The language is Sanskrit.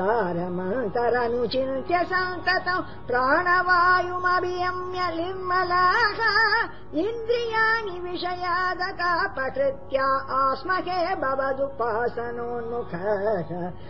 तारमन्तरनुचिन्त्य सन्ततम् प्राणवायुमभियम्य निर्मलाः इन्द्रियाणि विषयादता आस्महे भवदुपासनोन्मुखः